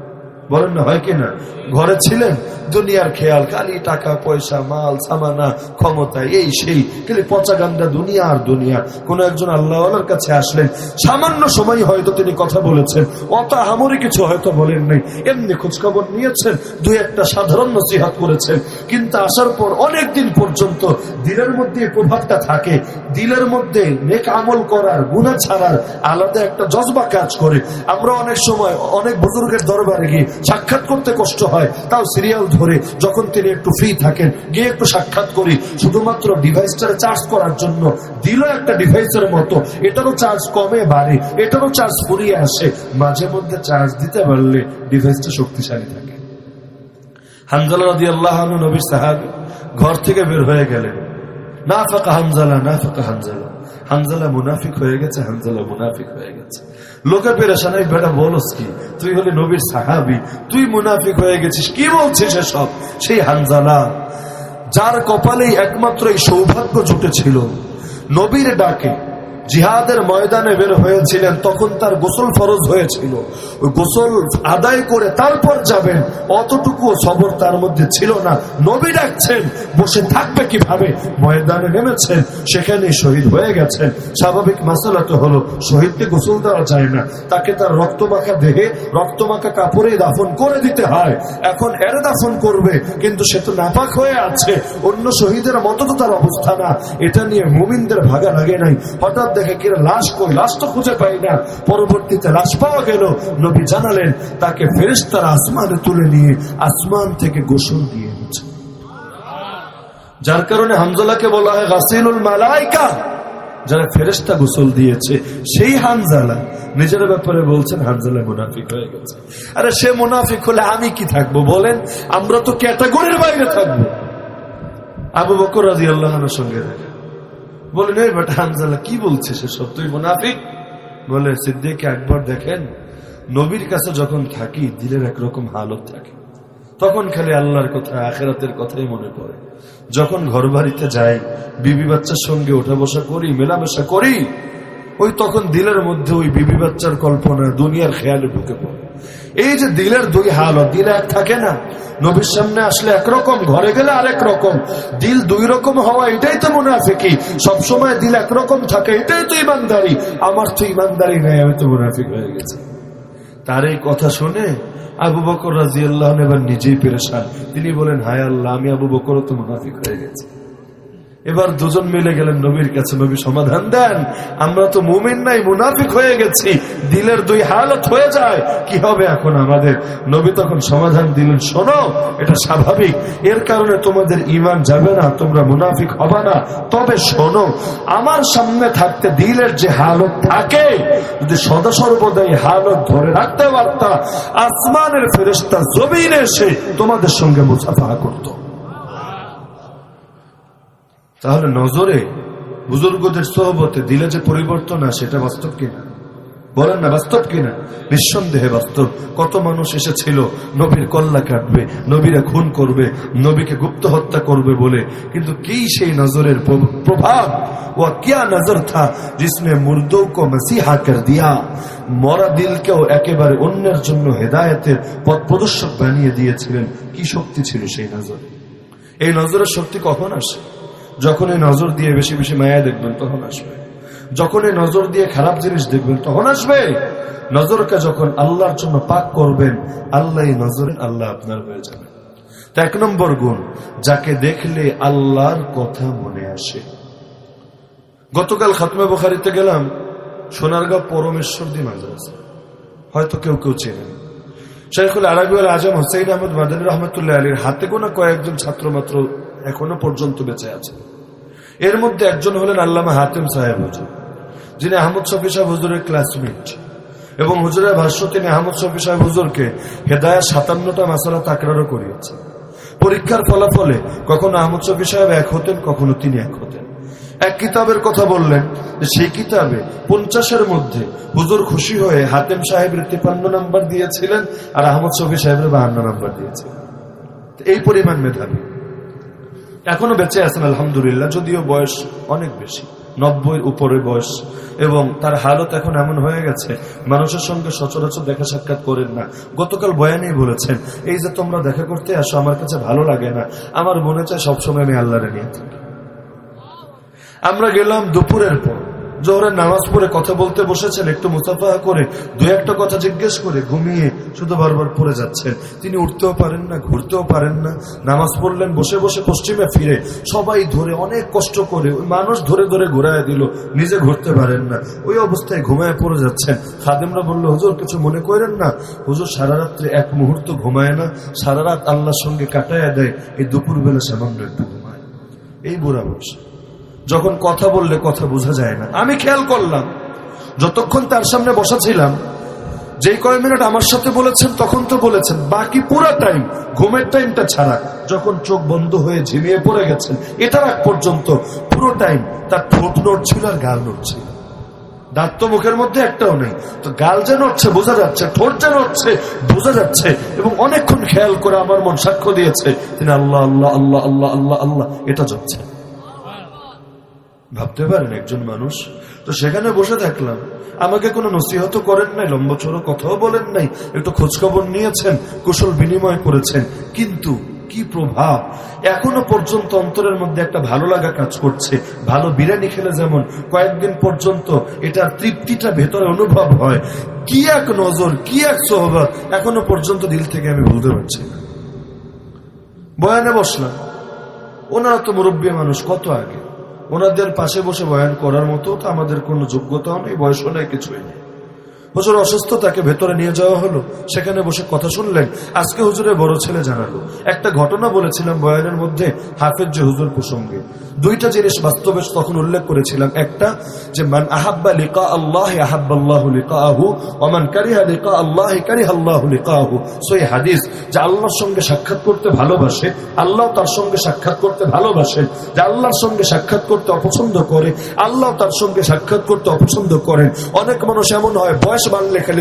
বলেন না হয় কিনা? ঘরে ছিলেন? দুনিয়ার খেয়াল, খালি টাকা, পয়সা, মাল, সামানা, ক্ষমতা, এই সেই। খালি পচা গান্দা দুনিয়া আর দুনিয়া। কোন একজন আল্লাহর কাছে আসলেন, সামান্য সময় হয়তো তিনি কথা বলেছেন অত আমরি কিছু হয়তো বলেন নাই। এমনি খোঁজখবর নিয়েছেন, দুই একটা সাধারণ নসিহাত করেছেন। কিন্তু আসার পর অনেক দিন পর্যন্ত দিলের মধ্যে প্রভাবটা থাকে। দিলের মধ্যে নেক আমল করার গুণা ছাড়ার আলাদা একটা জজবা কাজ করে। আমরা অনেক সময় অনেক বুজুর্গের দরবারে গিয়ে সাক্ষাৎ করতে কষ্ট হয়, তাও সিরিয়াল ধরে যখন তিনি একটু ফ্রি থাকেন, গিয়ে একটু সাক্ষাৎ করি। শুধুমাত্র ডিভাইসটারে চার্জ করার জন্য দিল একটা ডিভাইসের মতো। এটারও চার্জ কমে, বাড়ে, এটারও চার্জ ফুরিয়ে আসে। মাঝে মধ্যে চার্জ দিতে পারলে ডিভাইসটা শক্তিশালী থাকে। হানজালা নদী আল্লাহ নবীর সাহাব ঘর থেকে বের হয়ে গেলেন। না ফাঁকা হানজালা না ফাঁকা হানজালা। হানজালা মুনাফিক হয়ে গেছে, হানজালা মুনাফিক হয়ে গেছে। লোকে পেরেশান, বেটা, বলস কি? তুই হলে নবীর সাহাবি, তুই মুনাফিক হয়ে গেছিস, কি বলছিস সব সেই হানজালা, যার কপালেই একমাত্র এই সৌভাগ্য জুটেছিল, নবীর ডাকে। জিহাদের ময়দানে বের হয়েছিলেন, তখন তার গোসল ফরজ হয়েছিল। ওই গোসল আদায় করে তারপর যাবেন, অতটুকু সবর তার মধ্যে ছিল না। নবী ডাকছেন, বসে থাকবে কীভাবে? ময়দানে নেমেছেন সেখানে শহীদ হয়ে গেছেন। স্বাভাবিক মাসালা তো হলো, শহীদকে গোসল দেওয়া যায় না। তাকে তার রক্তমাখা দেহে, রক্তমাখা কাপড়ে দাফন করে দিতে হয়। এখন এর দাফন করবে, কিন্তু সে তো নাপাক হয়ে আছে। অন্য শহীদের মতো তো তার অবস্থা না। এটা নিয়ে মুমিনদের ভাগা লাগে নাই। হঠাৎ দেখে কিনা লাশ কই? লাশ তো খুঁজে পাই না। পরবর্তীতে লাশ পাওয়া গেল। নবী জানালেন, তাকে ফেরেস্তার আসমানে তুলে নিয়ে আসমান থেকে গোসল দিয়ে এনেছে। যার কারণে হামজালাকে বলা হয় গাসিলুল মালাইকা। যারা ফেরেস্তা গোসল দিয়েছে, সেই হানজালা নিজের ব্যাপারে বলছেন হানজালা মুনাফিক হয়ে গেছে। আরে, সে মুনাফিক হলে আমি কি থাকব বলেন? আমরা তো ক্যাটাগরির বাইরে থাকব। আবু বকর রাজি আল্লাহনের সঙ্গে বলেন এই বেটা কি বলছে সে সব তুই মুনাফিক? বলে সিদ্দিকে একবার দেখেন, নবীর কাছে যখন থাকি, দিলের একরকম হালত থাকে। তখন খালি আল্লাহর কথা, আখেরাতের কথাই মনে পড়ে। যখন ঘর বাড়িতে যাই, বিবি বাচ্চার সঙ্গে ওঠা বসা করি, মেলামেশা করি, ওই তখন দিলের মধ্যে ওই বিবি বাচ্চার কল্পনা দুনিয়ার খেয়ালে ঢুকে পড়ে। এই যে দিলের দুই হালত দিল এক থাকে না। নবীর সামনে আসলে একরকম, ঘরে গেলে আরেক রকম। দিল দুই রকম হওয়া, এটাই তো মনে আছে কি? সবসময় দিল একরকম থাকে, এটাই তো ইমানদারি। আমার তো ইমানদারি নেই, আমি তো মুনাফিক হয়ে গেছি। তার এই কথা শুনে আবু বকর রাজি আল্লাহ এবার নিজেই পেরেশান। তিনি বলেন, হায় আল্লাহ, আমি আবু বকর তো মুনাফিক হয়ে গেছি। এবার দুজন মিলে গেলেন নবীর কাছে, নবী সমাধান দেন। আমরা তো মুমিন নাই, মুনাফিক হয়ে গেছি। দিলের দুই হালত হয়ে যায়। কি হবে এখন আমাদের? নবী তখন সমাধান দিলেন। শোনো, এটা স্বাভাবিক। এর কারণে তোমাদের ইমান যাবে না, তোমরা মুনাফিক হবে না। তবে শোনো, আমার সামনে থাকতে দিলের যে হালত থাকে, যদি সদা এই হালত ধরে রাখতে পারতা, আসমানের ফেরেস্তা জমিনে এসে তোমাদের সঙ্গে মুসাফা করতো। তাহলে নজরে বুজুর্গদের সহবতে দিলে যে পরিবর্তন আসে সেটা বাস্তব কিনা? বলেন না, বাস্তব কিনা? নিঃসন্দেহে বাস্তব। কত মানুষ এসেছিল, নবীর কল্লা কাটবে, নবীরা খুন করবে, নবীকে গুপ্ত হত্যা করবে বলে। কিন্তু কি সেই নজরের প্রভাব? ও কিয়া নজর থা জিসমে মুর্দো কো মসিহা কর দিয়া। মরা দিলকেও একেবারে অন্যের জন্য হেদায়তের পথ প্রদর্শক বানিয়ে দিয়েছিলেন। কি শক্তি ছিল সেই নজরে? এই নজরের শক্তি কখন আসে? যখন এই নজর দিয়ে বেশি বেশি মায়া দেখবেন, তখন আসবে। যখন এই নজর দিয়ে খারাপ জিনিস দেখবেন, তখন আসবে। নজরকে যখন আল্লাহর জন্য পাক করবেন, আল্লাহ নজরে আল্লাহ আপনার হয়ে যাবে। এক নম্বর গুণ, যাকে দেখলে আল্লাহর কথা মনে আসে। গতকাল খাতমা বখারিতে গেলাম, সোনারগাঁও পরমেশ্বর দি মাদ্রাসা। হয়তো কেউ কেউ চেনেন। শেখুল আরবি আজম হোসেন আহমদ মাদানী রহমতুল্লাহ আলীর হাতে গোনা কয়েকজন ছাত্র মাত্র এখনও পর্যন্ত বেঁচে আছে। এর মধ্যে একজন হলেন আল্লামা হাতিম সাহেব হুজুর, যিনি আহমদ শফি সাহেব হুজুরের ক্লাসমেট এবং হুজুরের ভাষ্য, তিনি আহমদ শফি সাহেব হুজুরকে হেদায়া সাতান্নটা মাসালা তাকরারও করিয়েছে পরীক্ষার ফলাফলে কখনো আহমদ শফি সাহেব এক হতেন, কখনো তিনি এক হতেন। এক কিতাবের কথা বললেন সেই কিতাবে পঞ্চাশের মধ্যে হুজুর খুশি হয়ে হাতেম সাহেবের তিপান্ন নাম্বার দিয়েছিলেন আর আহমদ শফি সাহেবের বাহান্ন নাম্বার দিয়েছিলেন। এই পরিমাণ মেধাবী। এখনও বেঁচে আছেন, আলহামদুলিল্লাহ, যদিও বয়স অনেক বেশি নব্বই উপরে বয়স, এবং তার হালত এখন এমন হয়ে গেছে, মানুষের সঙ্গে সচরাচর দেখা সাক্ষাৎ করেন না। গতকাল বয়ানেই বলেছেন, এই যে তোমরা দেখা করতে আসো, আমার কাছে ভালো লাগে না, আমার মনে চায় সবসময় আমি আল্লাহরে নিয়ে থাকি আমরা গেলাম দুপুরের পর। জোহরের নামাজ পড়ে কথা বলতে বসেছেন, একটু মুসাফা করে দু একটা কথা জিজ্ঞেস করে ঘুমিয়ে শুধু বারবার পড়ে যাচ্ছেন তিনি উঠতেও পারেন না, ঘুরতেও পারেন না। নামাজ পড়লেন, বসে বসে পশ্চিমে ফিরে সবাই ধরে অনেক কষ্ট করে ওই মানুষ ধরে ধরে ঘুরায় দিল, নিজে ঘুরতে পারেন না। ওই অবস্থায় ঘুমায় পড়ে যাচ্ছেন। খাদেমরা বলল, হুজুর, কিছু মনে করেন না? হুজুর, সারা রাত্রে এক মুহূর্ত ঘুমায় না, সারা রাত আল্লাহর সঙ্গে কাটায় দেয়, এই দুপুর বেলা সামান্য একটু ঘুমায়। এই বুড়া বসে যখন কথা বললে কথা বোঝা যায় না। আমি খেয়াল করলাম, যতক্ষণ তার সামনে বসা ছিলাম, যেই কয় মিনিট আমার সাথে বলেছেন, তখন তো বলেছেন, বাকি পুরো টাইম ঘুমের টাইমটা ছাড়া, যখন চোখ বন্ধ হয়ে ঝিমিয়ে পড়ে গেছেন, এটার আগ পর্যন্ত পুরো টাইম তার ঠোঁট নড়ছিল আর গাল নড়ছিল। দাঁত তো মুখের মধ্যে একটাও নেই, তো গাল যেন হচ্ছে বোঝা যাচ্ছে, ঠোঁট যেন হচ্ছে বোঝা যাচ্ছে, এবং অনেকক্ষণ খেয়াল করে আমার মন সাক্ষ্য দিয়েছে, তিনি আল্লাহ আল্লাহ আল্লাহ আল্লাহ আল্লাহ আল্লাহ, এটা যাচ্ছে। ভাবতে পারেন একজন মানুষ। তো সেখানে বসে থাকলাম আমাকে কোনো নসিহত করেন নাই, লম্বা চড়ো কথাও বলেন নাই, একটু খোঁজখবর নিয়েছেন, কুশল বিনিময় করেছেন। কিন্তু কি প্রভাব? এখনও পর্যন্ত অন্তরের মধ্যে একটা ভালো লাগা কাজ করছে, ভালো বিরিয়ানি খেলে যেমন, কয়েকদিন পর্যন্ত এটার তৃপ্তিটা ভেতরে অনুভব হয়। কি এক নজর, কি এক সোহবত, এখনও পর্যন্ত দিল থেকে আমি বলতে পারছি না। বয়ানে বসলাম, ওনারা তো মুরব্বী মানুষ, কত আগে? ওনাদের পাশে বসে বয়ান করার মতো তো আমাদের কোনো যোগ্যতাও নেই, বয়সও নেই, কিছুই নেই। হুজুর অসুস্থ তাকে ভেতরে নিয়ে যাওয়া হলো, সেখানে বসে কথা শুনলেন। আজকে হুজুরের বড় ছেলে জানালো, একটা ঘটনা বলেছিলাম বয়ানের মধ্যে, হাফেজ যে হুজুর প্রসঙ্গে। দুইটা জিনিস বাস্তবে তখন উল্লেখ করেছিলাম। একটা, যে মান আহাব্বা লিকা আল্লাহ আহাব্বাল্লাহু লিকাহু ওমান কারিহা লিকা আল্লাহ কারিহা আল্লাহু লিকাহু। সো এই হাদিস, যে আল্লাহর সঙ্গে সাক্ষাৎ করতে ভালোবাসে, আল্লাহ তার সঙ্গে সাক্ষাৎ করতে ভালোবাসেন যে আল্লাহর সঙ্গে সাক্ষাৎ করতে অপছন্দ করে, আল্লাহ তার সঙ্গে সাক্ষাৎ করতে অপছন্দ করেন। অনেক মানুষ এমন হয়, বয়স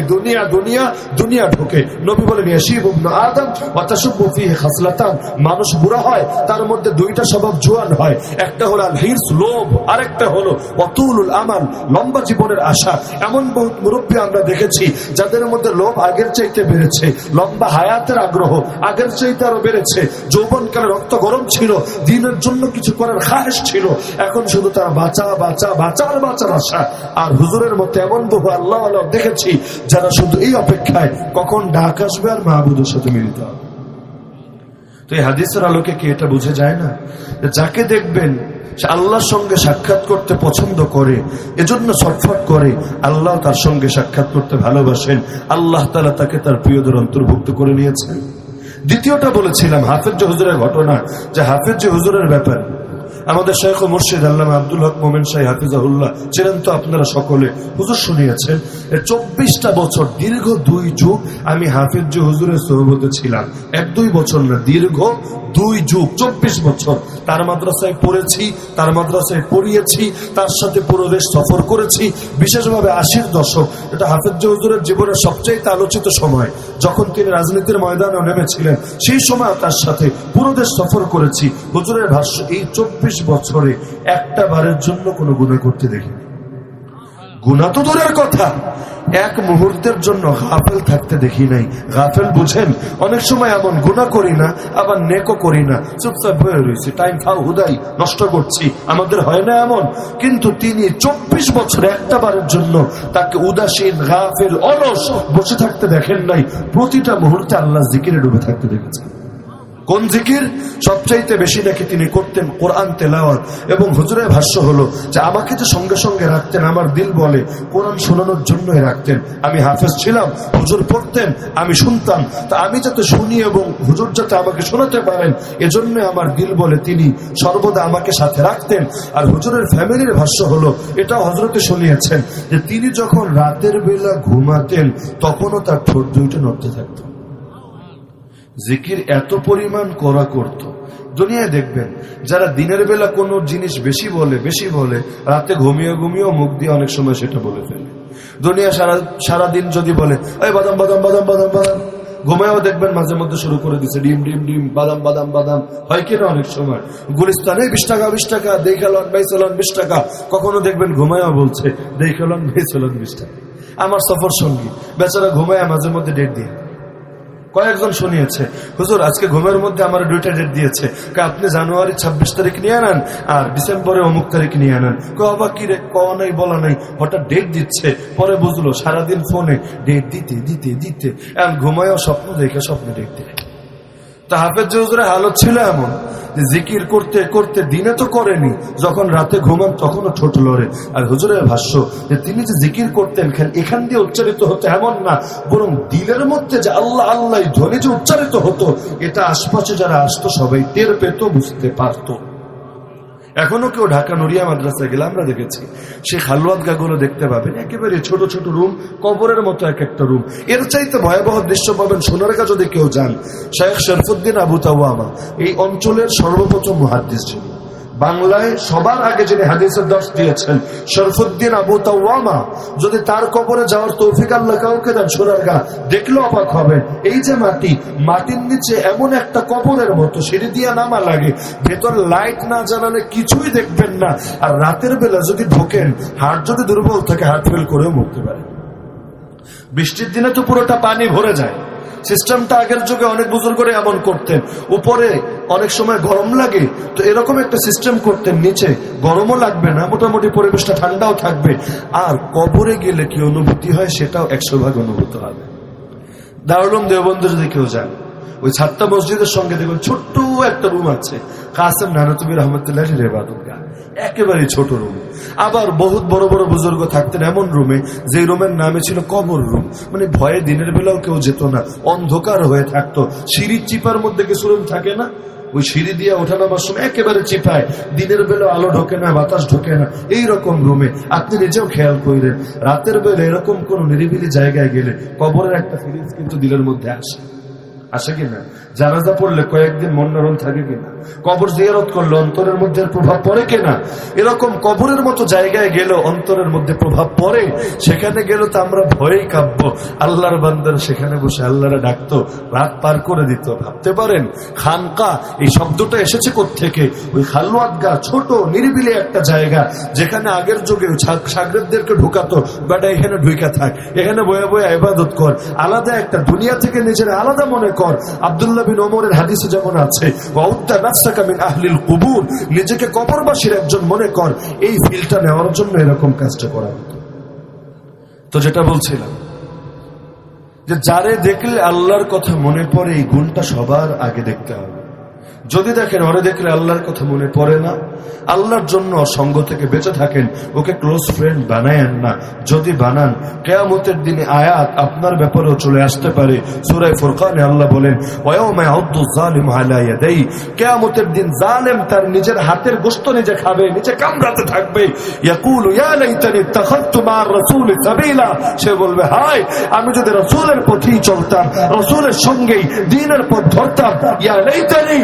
দুনিয়া দুনিয়া দুনিয়া ঢোকে। নবী বলেন আদম মানুষ বুড়া হয়, তার মধ্যে দুইটা স্বভাব জোয়ান হয়। একটা আল লোভ। আরেকটা আমাল, লম্বা জীবনের আশা। এমন বহুত মুরব্বী আমরা দেখেছি, যাদের মধ্যে লোভ আগের চাইতে বেড়েছে। লম্বা হায়াতের আগ্রহ আগের চাইতে আরও বেড়েছে। যৌবনকালে রক্ত গরম ছিল, দিনের জন্য কিছু করার খাহেস ছিল। এখন শুধু তারা বাঁচা বাঁচা, বাঁচার বাঁচার আশা। আর হুজুরের মধ্যে এমন বহু আল্লাহ আল্লাহ দেখেছি যারা শুধু এই অপেক্ষায় কখন ডাক আসবে আর মাহবুদের সাথে মিলিত হবে। তো এই হাদিসের আলোকে কি এটা বুঝে যায় না? যাকে দেখবেন আল্লাহর সঙ্গে সাক্ষাৎ করতে পছন্দ করে, এজন্য ছটফট করে, আল্লাহ তার সঙ্গে সাক্ষাৎ করতে ভালোবাসেন, আল্লাহ তালা তাকে তার প্রিয়দের অন্তর্ভুক্ত করে নিয়েছেন। দ্বিতীয়টা বলেছিলাম, হাফেজ হুজুরের ঘটনা, যে হাফেজ হুজুরের ব্যাপার আমাদের শেখ ও মুর্শিদ আল্লাহ আব্দুল হক মোমেন শাহ হাফিজাহুল্লাহ ছিলেন তো আপনারা সকলে। হুজুর শুনিয়েছেন চব্বিশটা বছর দীর্ঘ দুই যুগ আমি হাফিজ হুজুরের সহবতে ছিলাম। এক দুই বছর না, দীর্ঘ দুই যুগ, চব্বিশ বছর। তার মাদ্রাসায় পড়েছি, তার মাদ্রাসায় পড়িয়েছি, তার সাথে পুরো দেশ সফর করেছি। বিশেষভাবে আশির দশক, এটা হাফিজ হুজুরের জীবনের সবচেয়ে আলোচিত সময়। যখন তিনি রাজনীতির ময়দানে নেমেছিলেন, সেই সময় তার সাথে পুরো দেশ সফর করেছি। হুজুরের ভাষ্য, এই চব্বিশ বছরে একটা বারের জন্য কোনো গুণা করতে দেখিনি। গুণা তো দূরের কথা। এক মুহূর্তের জন্য গাফেল থাকতে দেখি নাই। গাফেল বুঝেন, অনেক সময় এমন গুণা করি না, আবার নেকও করি না। চুপচাপ হয়ে রয়েছি টাইম ফাও হুদাই, নষ্ট করছি। আমাদের হয় না এমন। কিন্তু তিনি চব্বিশ বছর একটা বারের জন্য তাকে উদাসীন, গাফেল, অলস বসে থাকতে দেখেন নাই। প্রতিটা মুহূর্তে আল্লাহ জিকিরে ডুবে থাকতে দেখেছেন। কোন জিকির? সবচাইতে বেশি নাকি তিনি করতেন কোরআন তেলাওয়াত। এবং হুজুরের ভাষ্য হলো যে, আমাকে যে সঙ্গে সঙ্গে রাখতেন, আমার দিল বলে, কোরআন শোনানোর জন্যই রাখতেন। আমি হাফেজ ছিলাম, হুজুর পড়তেন, আমি শুনতাম। তা আমি যাতে শুনি এবং হুজুর যাতে আমাকে শোনাতে পারেন, এজন্য আমার দিল বলে তিনি সর্বদা আমাকে সাথে রাখতেন। আর হুজুরের ফ্যামিলির ভাষ্য হলো, এটাও হজরতে শুনিয়েছেন যে, তিনি যখন রাতের বেলা ঘুমাতেন, তখনও তার ঠোঁট দুইটা নড়তে থাকতো। জিকির এত পরিমাণ করা করত। দুনিয়ায় দেখবেন, যারা দিনের বেলা কোনো জিনিস বেশি বলে বেশি বলে, রাতে ঘুমিয়ে ঘুমিয়েও মুখ দিয়ে অনেক সময় সেটা বলে ফেলে। দুনিয়া সারা, সারাদিন যদি বলে, এই বাদাম বাদাম বাদাম বাদাম বাদাম। ঘুমায়ও দেখবেন মাঝে মধ্যে শুরু করে দিচ্ছে ডিম ডিম ডিম, বাদাম বাদাম বাদাম। হয় কিনা অনেক সময়? গুলিস্তানে বিশ টাকা বিশ টাকা দেখালন বাইসালন বিশ টাকা। কখনো দেখবেন ঘুমায়ও বলছে দেখালন বাইসালন বিশ টাকা। আমার সফর সঙ্গী বেচারা ঘুমায় মাঝে মধ্যে ডেট দিয়ে কয়েকজন শুনিয়েছে, হুজুর, আজকে ঘুমের মধ্যে আমার দুইটা ডেট দিয়েছে। আপনি জানুয়ারি, ছাব্বিশ তারিখ নিয়ে আনান? আর ডিসেম্বরে অমুক তারিখ নিয়ে আনান? কবা কি রে, ক নাই, বলা নাই, হঠাৎ ডেট দিচ্ছে, পরে বুঝলো সারাদিন ফোনে ডেট দিতে দিতে দিতে। এখন ঘুমায়ও স্বপ্ন দেখে স্বপ্ন ডেট দেয় তা হাফেজ হুজুরের হালত ছিল এমন যে জিকির করতে করতে দিনে তো করেনি, যখন রাতে ঘুমান তখনও ঠোঁট লড়ে। আর হুজুরের ভাষ্য যে তিনি যে জিকির করতেন এখান দিয়ে উচ্চারিত হতো এমন না, বরং দিলের মধ্যে যে আল্লাহ আল্লাহ ধ্বনি যে উচ্চারিত হতো, এটা আশপাশে যারা আসতো, সবাই টের পেত, বুঝতে পারতো। এখনও কেউ ঢাকা নড়িয়া মাদ্রাসায় গেলে আমরা দেখেছি সে খালুয়াত গাগুলো দেখতে পাবেন। একেবারে ছোট ছোট রুম, কবরের মতো এক একটা রুম। এর চাইতে ভয়াবহ দৃশ্য পাবেন সোনারগা যদি কেউ যান, শেখ শরফুদ্দিন আবু তাওয়ামা, এই অঞ্চলের সর্বপ্রথম মহাদ্দেশ ছিল বাংলায় সবার আগে যিনি হাদিসের দশ দিয়েছেন, শরফুদ্দিন আবু তাওয়ামা, যদি তার কবরে যাওয়ার তৌফিক আল্লাহ কাউকে দেন, সোনার গা, দেখলে অবাক হবেন এই যে মাটি, মাটির নিচে এমন একটা কবরের মতো, সিঁড়ি দিয়া নামা লাগে, ভেতর লাইট না জ্বালালে কিছুই দেখবেন না। আর রাতের বেলা যদি ঢোকেন হাট যদি দুর্বল থাকে হাট ফেল করেও মুক্তি পারে। বৃষ্টির দিনে তো পুরোটা পানি ভরে যায়। সিস্টেমটা আগের যুগে অনেক বুজুর করে এমন করতেন। উপরে অনেক সময় গরম লাগে, তো এরকম একটা সিস্টেম করতেন, নিচে গরমও লাগবে না, মোটামুটি পরিবেশটা ঠান্ডাও থাকবে। আর কবরে গেলে কি অনুভূতি হয় সেটাও একশো ভাগ অনুভূত হবে। দারুলম দেববন্ধু যদি কেউ যান, ওই ছাত্তা মসজিদের সঙ্গে দেখুন, ছোট্ট একটা রুম আছে, কাসেম নানতুবির রহমতুল্লাহ রেবাদুল্লাহ একেবারে ছোট রুম আবার বহুত বড় বড় বুজুর্গ থাকতেন এমন রুমে যে রুমের নামে ছিল কবর রুম মানে ভয়ে দিনের বেলাও কেউ যেত না, অন্ধকার হয়ে থাকতো। সিঁড়ির চিপার মধ্যে কিছু রুম থাকে না? ওই সিঁড়ি দিয়ে ওঠা ওঠানামার সময় একেবারে চিপায়। দিনের বেলা আলো ঢোকে না, বাতাস ঢোকে না। এই রকম রুমে আপনি নিজেও খেয়াল করেন রাতের বেলা এরকম কোন নিরিবিলি জায়গায় গেলে কবরের একটা ফিরিজ কিন্তু দিলের মধ্যে আসে। আসে কিনা জানাজা পড়লে কয়েকদিন মন নরম থাকে কিনা? কবর জিয়ারত করলে অন্তরের মধ্যে প্রভাব পড়ে কিনা? এরকম কবরের মতো জায়গায় গেল অন্তরের মধ্যে প্রভাব পড়ে? সেখানে গেল তো আমরা ভয়েই কাঁপব। আল্লাহর বান্দার সেখানে বসে আল্লাহরা ডাকতো, রাত পার করে দিত। ভাবতে পারেন, খানকা, এই শব্দটা এসেছে থেকে ওই খালওয়াত গা ছোট, নিরিবিলি একটা জায়গা, যেখানে আগের যুগে সাগরেদদেরকে ঢুকাতো, বেটা এখানে ঢুকা থাক, এখানে বয়ে বয়ে আবাদত কর, আলাদা একটা দুনিয়া থেকে নিজের আলাদা মনে কর। আবদুল্লাহ বিন ওমরের হাদিসে যেমন আছে কুবুর নিজেকে কবরবাসীর একজন মনে কর এই ফিলটা নেওয়ার জন্য এরকম কাজটা করা তো যেটা বলছিলাম, যে যারে দেখলে আল্লাহর কথা মনে পড়ে, এই গুণটা সবার আগে দেখতে হবে। যদি দেখেন, ওরে দেখলে আল্লাহর কথা মনে পড়ে না। আল্লাহর জন্য সঙ্গ থেকে বেঁচে থাকেন, ওকে ক্লোজ ফ্রেন্ড বানায়েন না। যদি বানান, কেয়ামতের দিনে আয়াত আপনার ব্যাপারেও চলে আসতে পারে। সুরাই ফুরকানে আল্লাহ বলেন কেয়ামতের দিন জালেম তার নিজের হাতের গোস্ত নিজে খাবে, নিজে কামড়াতে থাকবে। সে বলবে হাই আমি যদি রসুলের পথেই চলতাম, রসুলের সঙ্গেই, দিনের পথ ধরতাম, ইয়া লাইতানি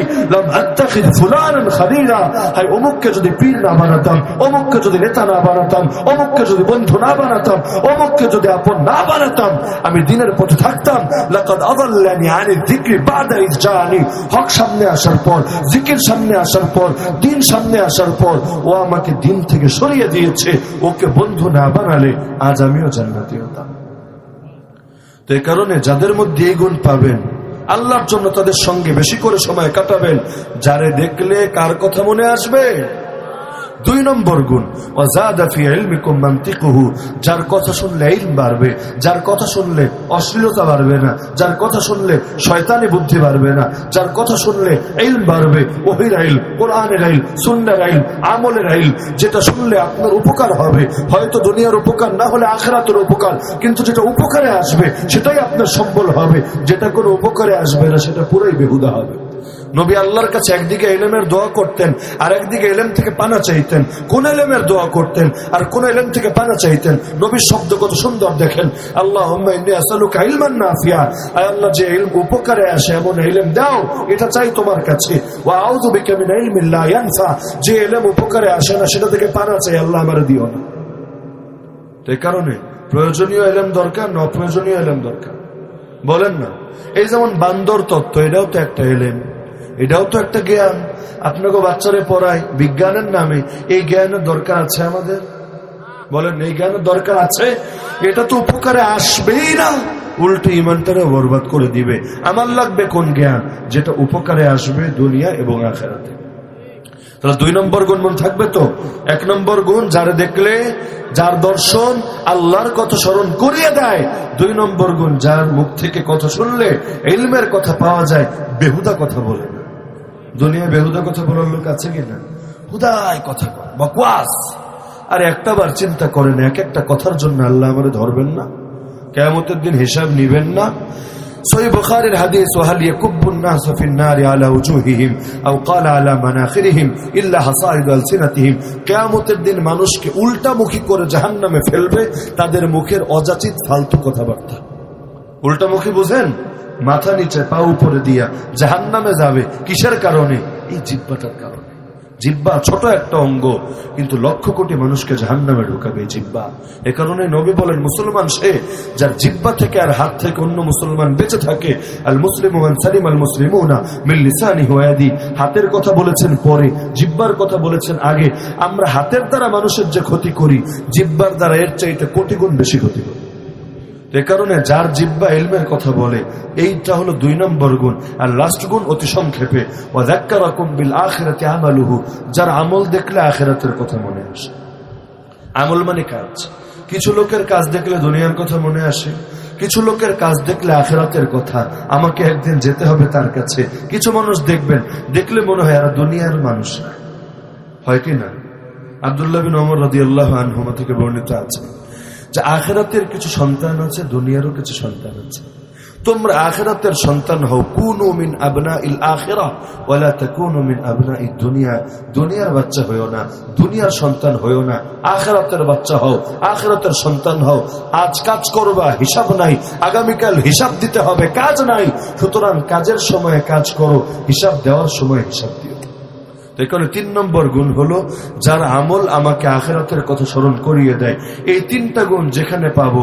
আমি দিনের পথে থাকতাম। হক সামনে আসার পর জিকির সামনে আসার পর, দিন সামনে আসার পর, ও আমাকে দিন থেকে সরিয়ে দিয়েছে। ওকে বন্ধু না বানালে আজ আমিও জান্নাতি হতাম। তো এই কারণে যাদের মধ্যে এই গুণ পাবেন আল্লাহর জন্য তাদের সঙ্গে বেশি করে সময় কাটাবেন। যারে দেখলে কার কথা মনে আসবে? দুই নম্বর গুণ। যার কথা শুনলে ইলম বাড়বে, যার কথা শুনলে অশ্লীলতা বাড়বে না, যার কথা শুনলে শয়তানি বুদ্ধি বাড়বে না, যার কথা শুনলে ইলম বাড়বে, ওহির আইল, কোরআনের আইল, সুন্নার আইল, আমলের আইল, যেটা শুনলে আপনার উপকার হবে। হয়তো দুনিয়ার উপকার না হলে আখরাতের উপকার, কিন্তু যেটা উপকারে আসবে, সেটাই আপনার সম্বল হবে। যেটা কোনো উপকারে আসবে না, সেটা পুরোই বেহুদা হবে। নবী আল্লাহর কাছে একদিকে এলেমের দোয়া করতেন, আর একদিকে এলেম থেকে পানা চাইতেন। কোন এলেমের দোয়া করতেন, আর কোন এলেম থেকে পানা চাইতেন? নবীর শব্দ কত সুন্দর দেখেন। আল্লাহ আল্লাহ, যে ইলম উপকারে আসে, এমন ইলম দাও, এটা চাই তোমার কাছে। ও আউযু বিকা ইলমিন ইয়ানফা। যে ইলম উপকারে আসে না, সেটা থেকে পানা চাই, আল্লাহ আমারে দিও না। তো এই কারণে প্রয়োজনীয় এলেম দরকার না অপ্রয়োজনীয় এলেম দরকার। বলেন না, এই যেমন বান্দর তত্ত্ব, এটাও তো একটা এলেম। এটাও তো একটা জ্ঞান। আপনাকে বাচ্চারে পড়ায় বিজ্ঞানের নামে। এই জ্ঞানের দরকার আছে আমাদের? বলেন, এই জ্ঞানের দরকার আছে? এটা তো উপকারে আসবেই না। উল্টো ইমানটারে বরবাদ করে দিবে। আমার লাগবে কোন জ্ঞান? যেটা উপকারে আসবে দুনিয়া এবং আখেরাতে। তাহলে দুই নম্বর গুণ মন থাকবে তো? এক নম্বর গুণ, যারা দেখলে যার দর্শন আল্লাহর কথা স্মরণ করিয়ে দেয়। দুই নম্বর গুণ, যার মুখ থেকে কথা শুনলে এলমের কথা পাওয়া যায়, বেহুদা কথা বলে। দুনিয়ায় বেহুদা কথা বলার লোক আছে কিনা হুদায় কথা বকওয়াস। আর একটা বার চিন্তা করেন, এক একটা কথার জন্য আল্লাহ আমাদের ধরবেন না? কেমতের দিন হিসাব নিবেন না? হাদিস আলা ইল্লা কিয়ামতের দিন মানুষকে উল্টামুখী করে জাহান্নামে ফেলবে, তাদের মুখের অযাচিত ফালতু কথাবার্তা। উল্টামুখী বুঝেন? মাথা নিচে, পা উপরে দিয়া জাহান নামে যাবে। কিসের কারণে? এই জিব্বাটার কারণে। জিব্বা ছোট একটা অঙ্গ, কিন্তু লক্ষ কোটি মানুষকে জাহান নামে ঢুকাবে জিব্বা। এ কারণে নবী বলেন, মুসলমান সে যার জিব্বা থেকে আর হাত থেকে অন্য মুসলমান বেঁচে থাকে আল মুসলিম সালিম আল মুসলিম মিল্লিসানি হুয়াদি হাতের কথা বলেছেন পরে, জিব্বার কথা বলেছেন আগে। আমরা হাতের দ্বারা মানুষের যে ক্ষতি করি, জিব্বার দ্বারা এর চাইতে কোটি গুণ বেশি ক্ষতি করি। এ কারণে যার জিব্বা এলমের কথা বলে, এইটা হলো দুই নম্বর গুণ, আর লাস্ট গুণ অতি সংক্ষেপে আখেরাতে আমালুহু যার আমল দেখলে আখেরাতের কথা মনে আসে। আমল মানে কাজ। কিছু লোকের কাজ দেখলে দুনিয়ার কথা মনে আসে, কিছু লোকের কাজ দেখলে আখেরাতের কথা, আমাকে একদিন যেতে হবে তার কাছে কিছু মানুষ দেখবেন, দেখলে মনে হয় আর দুনিয়ার মানুষ। হয় কি না? আবদুল্লাহ বিন ওমর রাদি আল্লাহ থেকে বর্ণিত আছে। যে আখেরাতের কিছু সন্তান আছে, দুনিয়ারও কিছু সন্তান আছে। তোমরা আখেরাতের সন্তান হও। কুনু মিন আবনা ইল আখেরা, ওয়ালা তাকুনু মিন আবনা ই দুনিয়া। দুনিয়ার বাচ্চা হইও না, দুনিয়ার সন্তান হইও না, আখেরাতের বাচ্চা হও, আখেরাতের সন্তান হও। আজ কাজ করবা, হিসাব নাই, আগামীকাল হিসাব দিতে হবে, কাজ নাই। সুতরাং কাজের সময় কাজ করো, হিসাব দেওয়ার সময় হিসাব দিও। এখানে তিন নম্বর গুণ হলো, যার আমল আমাকে আখেরাতের কথা স্মরণ করিয়ে দেয় এই তিনটা গুণ যেখানে পাব,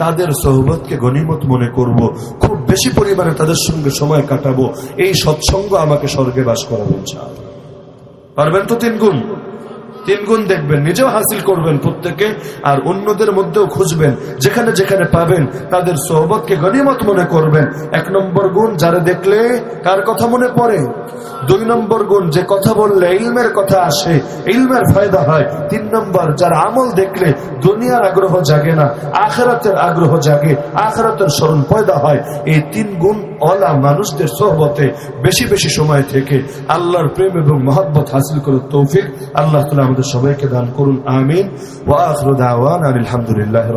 তাদের সহবতকে গণিমত মনে করব। খুব বেশি পরিমাণে তাদের সঙ্গে সময় কাটাবো, এই সৎসঙ্গ আমাকে স্বর্গে বাস করাবো পারবেন তো তিন গুণ তিন গুণ দেখবেন, নিজেও হাসিল করবেন প্রত্যেকে, আর অন্যদের মধ্যেও খুঁজবেন, যেখানে যেখানে পাবেন, তাদের সোহবতকে গণিমত মনে করবেন। এক নম্বর গুণ যারা দেখলে কার কথা মনে পড়ে। দুই নম্বর গুণ যে কথা বললে ইলমের কথা আসে, ইলমের ফায়দা হয়। তিন নম্বর, যার আমল দেখলে দুনিয়ার আগ্রহ জাগে না, আখেরাতের আগ্রহ জাগে, আখেরাতের স্মরণ পয়দা হয়। এই তিন গুণ অলা মানুষদের সহবতে বেশি বেশি সময় থেকে আল্লাহর প্রেম এবং মহব্বত হাসিল করে তৌফিক আল্লাহ তালা আমাদের সবাইকে দান করুন, আমিন। ওয়া আখরুদ আওয়ান আলহামদুলিল্লাহ